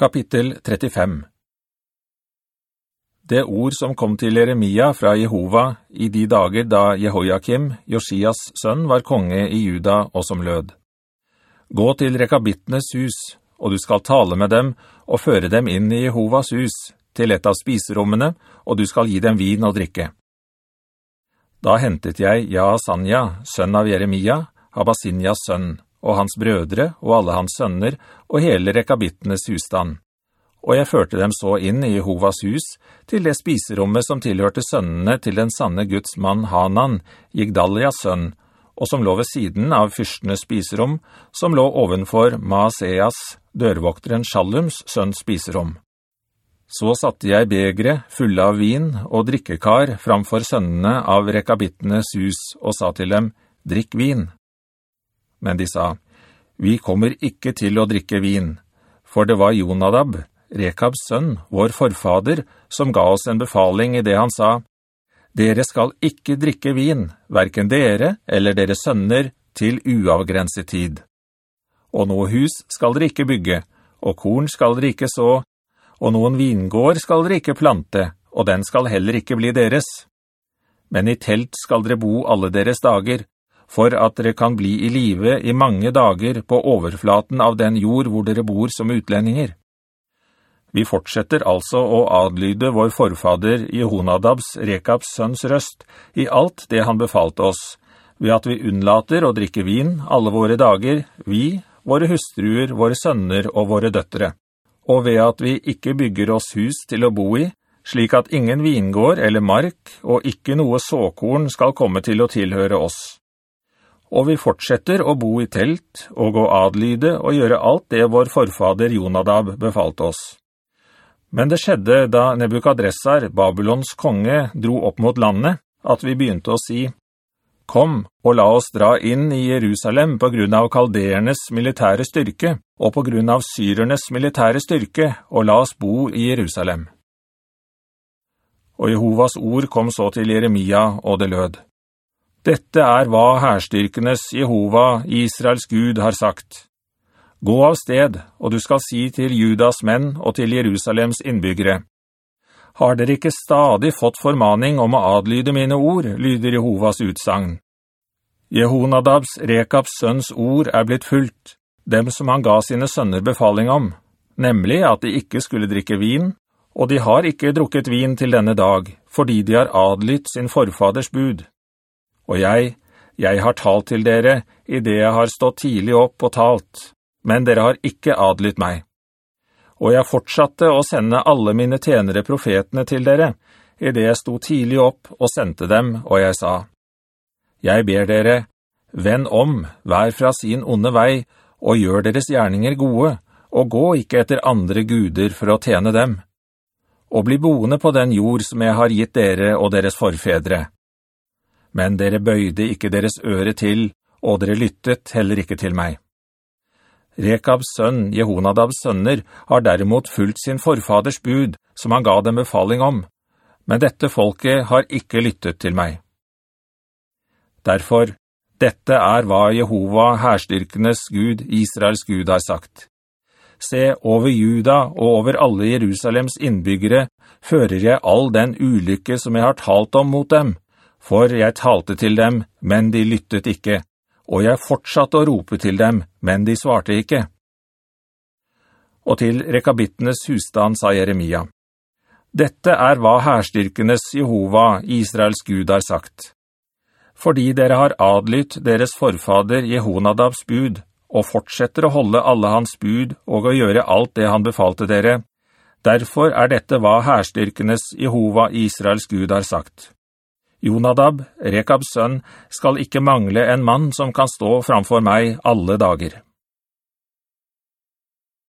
Kapittel 35 Det ord som kom til Jeremia fra Jehova i de dager da Jehoiakim, Josias sønn, var konge i Juda og som lød. Gå til rekabittenes hus, og du skal tale med dem og føre dem inn i Jehovas hus, til et av spiserommene, og du skal gi dem vin og drikke. Da hentet jeg Jaasanya, sønn av Jeremia, Habasinjas sønn, og hans brødre og alle hans sønner og hele rekabittenes husstand. Og jeg førte dem så inn i Jehovas hus, til det spiserommet som tilhørte sønnene til den sanne Guds mann Hanan, Gigdalias sønn, og som lå ved siden av fyrstenes spiserom, som lå ovenfor Maaseas, dørvokteren Shallums sønns spiserom. Så satte jeg begre, fulle av vin og drikkekar framfor sønnene av rekabittenes hus, og sa til dem, «Drikk vin!» Men de sa, «Vi kommer ikke til å drikke vin, for det var Jonadab, Rekabs sønn, vår forfader, som ga oss en befaling i det han sa, «Dere skal ikke drikke vin, hverken dere eller deres sønner, til uavgrenset tid. Og noe hus skal dere ikke bygge, og korn skal dere ikke så, og noen vingård skal dere ikke plante, og den skal heller ikke bli deres. Men i telt skal dere bo alle deres dager, for at dere kan bli i live i mange dager på overflaten av den jord hvor dere bor som utlendinger. Vi fortsetter altså å adlyde vår forfader Jehonadabs, Rekabs sønns røst, i alt det han befalte oss, ved at vi unnlater å drikke vin alle våre dager, vi, våre hustruer, våre sønner og våre døttere, og ved at vi ikke bygger oss hus til å bo i, slik at ingen vingård eller mark og ikke noe såkorn skal komme til å tilhøre oss og vi fortsetter å bo i telt og å adlyde og gjøre alt det vår forfader Jonadab befalte oss. Men det skjedde da Nebukadressar, Babylons konge, dro opp mot landet, at vi begynte å si, «Kom og la oss dra inn i Jerusalem på grunn av kalderernes militære styrke, og på grunn av syrernes militære styrke, og la oss bo i Jerusalem.» Og Jehovas ord kom så til Jeremia, og det lød, dette er hva herstyrkenes Jehova, Israels Gud, har sagt. Gå av sted, og du skal si til Judas menn og til Jerusalems innbyggere. Har dere ikke stadig fått formaning om å adlyde mine ord, lyder Jehovas utsagn. Jehonadabs, Rekabs sønns ord er blitt fulgt, dem som han ga sine sønner befaling om, nemlig at de ikke skulle drikke vin, og de har ikke drukket vin til denne dag, fordi de har adlytt sin forfaders bud. Og jeg, jeg har talt til dere i det jeg har stått tidlig opp og talt, men dere har ikke adlytt meg. Og jeg fortsatte å sende alle mine tjenere profetene til dere, i det jeg stod tidlig opp og sendte dem, og jeg sa, «Jeg ber dere, vend om, vær fra sin onde vei, og gjør deres gjerninger gode, og gå ikke etter andre guder for å tjene dem. Og bli boende på den jord som jeg har gitt dere og deres forfedre.» Men dere bøyde ikke deres øre til, og dere lyttet heller ikke til meg. Rekabs sønn, Jehonadabs sønner, har derimot fulgt sin forfaders bud, som han ga dem befaling om, men dette folket har ikke lyttet til meg. Derfor, dette er hva Jehova, herstyrkenes Gud, Israels Gud, har sagt. Se, over Juda og over alle Jerusalems innbyggere fører jeg all den ulykke som jeg har talt om mot dem, for jeg talte til dem, men de lyttet ikke, og jeg fortsatte å rope til dem, men de svarte ikke. Og til rekabittenes husstand sa Jeremia, «Dette er hva herstyrkenes Jehova, Israels Gud, har sagt. Fordi dere har adlytt deres forfader Jehonadabs bud, og fortsetter å holde alle hans bud og å gjøre alt det han befalte dere, derfor er dette hva herstyrkenes Jehova, Israels Gud, har sagt.» Jonadab, Rekabs sønn, skal ikke mangle en mann som kan stå framfor meg alle dager.